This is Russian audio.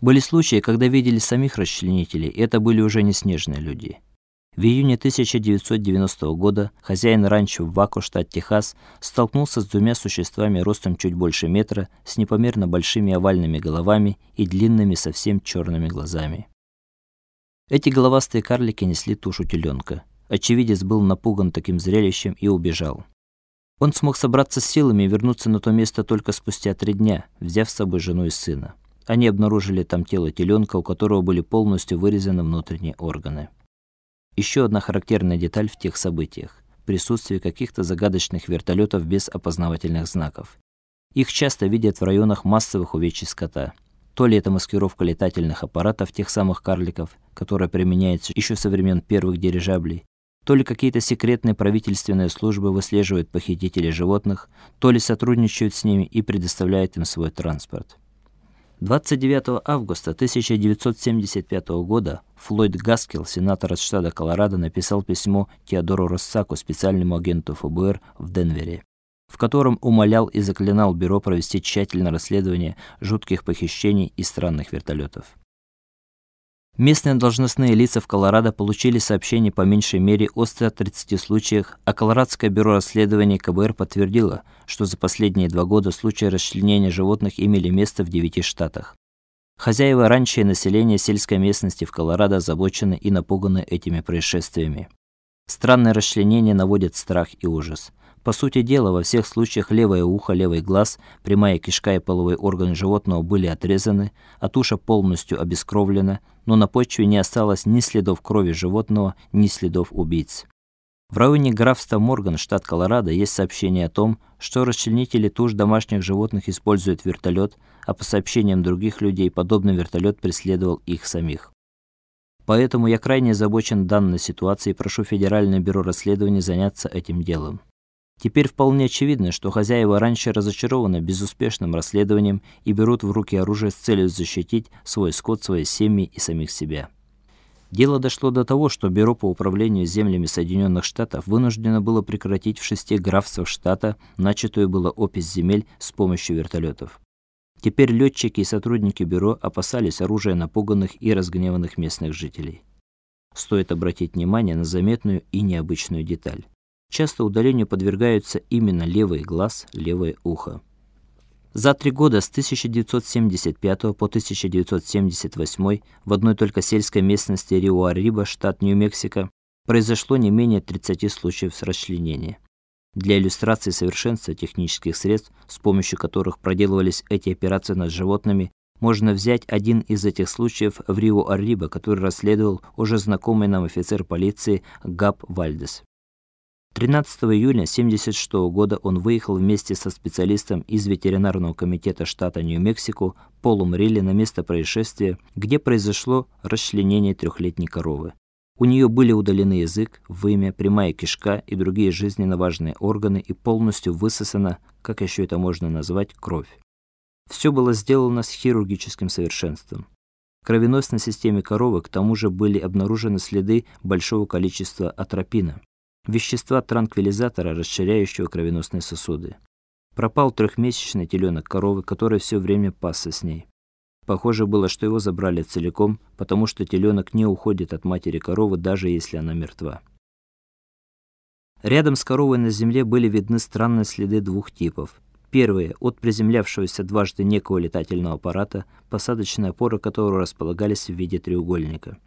Были случаи, когда видели самих расчленителей, и это были уже не снежные люди. В июне 1990 года хозяин ранчо в Вако, штат Техас, столкнулся с двумя существами ростом чуть больше метра, с непомерно большими овальными головами и длинными совсем черными глазами. Эти головастые карлики несли тушу теленка. Очевидец был напуган таким зрелищем и убежал. Он смог собраться с силами и вернуться на то место только спустя три дня, взяв с собой жену и сына. Они обнаружили там тело теленка, у которого были полностью вырезаны внутренние органы. Еще одна характерная деталь в тех событиях присутствие каких-то загадочных вертолетов без опознавательных знаков. Их часто видят в районах массовых увечий скота. То ли это маскировка летательных аппаратов тех самых карликов, которая применяется еще со времен первых дирижаблей, то ли какие-то секретные правительственные службы выслеживают похитителей животных, то ли сотрудничают с ними и предоставляют им свой транспорт. 29 августа 1975 года Флойд Гаскел, сенатор от штата Колорадо, написал письмо Теодору Россаку, специальному агенту ФБР в Денвере, в котором умолял и заклинал бюро провести тщательное расследование жутких похищений и странных вертолетов. Местные должностные лица в Колорадо получили сообщение по меньшей мере о 130 случаях, а Колорадское бюро расследований КБР подтвердило, что за последние два года случаи расчленения животных имели место в девяти штатах. Хозяева ранчо и население сельской местности в Колорадо озабочены и напуганы этими происшествиями. Странные расчленения наводят страх и ужас. По сути дела, во всех случаях левое ухо, левый глаз, прямая кишка и половой орган животного были отрезаны, а туша полностью обескровлена, но на почве не осталось ни следов крови животного, ни следов убийц. В районе графства Морган, штат Колорадо, есть сообщение о том, что расчленители туш домашних животных используют вертолет, а по сообщениям других людей, подобный вертолет преследовал их самих. Поэтому я крайне озабочен данной ситуацией и прошу Федеральное бюро расследований заняться этим делом. Теперь вполне очевидно, что хозяева раньше разочарованы безуспешным расследованием и берут в руки оружие с целью защитить свой скот, свои семьи и самих себя. Дело дошло до того, что Бюро по управлению землями Соединенных Штатов вынуждено было прекратить в шести графствах штата начатую было опись земель с помощью вертолетов. Теперь летчики и сотрудники бюро опасались оружия напуганных и разгневанных местных жителей. Стоит обратить внимание на заметную и необычную деталь. Часто удалению подвергаются именно левый глаз, левое ухо. За три года с 1975 по 1978 в одной только сельской местности Рио-Ариба, штат Нью-Мексико, произошло не менее 30 случаев расчленения. Для иллюстрации совершенства технических средств, с помощью которых проделывались эти операции над животными, можно взять один из этих случаев в Рио-Ариба, который расследовал уже знакомый нам офицер полиции Габ Вальдес. 13 июля 1976 года он выехал вместе со специалистом из ветеринарного комитета штата Нью-Мексико Полом Рилли на место происшествия, где произошло расчленение трехлетней коровы. У нее были удалены язык, вымя, прямая кишка и другие жизненно важные органы и полностью высосана, как еще это можно назвать, кровь. Все было сделано с хирургическим совершенством. В кровеносной системе коровы к тому же были обнаружены следы большого количества атропина вещества транквилизатора, расширяющего кровеносные сосуды. Пропал трехмесячный теленок коровы, который все время пасся с ней. Похоже было, что его забрали целиком, потому что теленок не уходит от матери коровы, даже если она мертва. Рядом с коровой на земле были видны странные следы двух типов. Первые от приземлявшегося дважды некого летательного аппарата, посадочные опоры которого располагались в виде треугольника.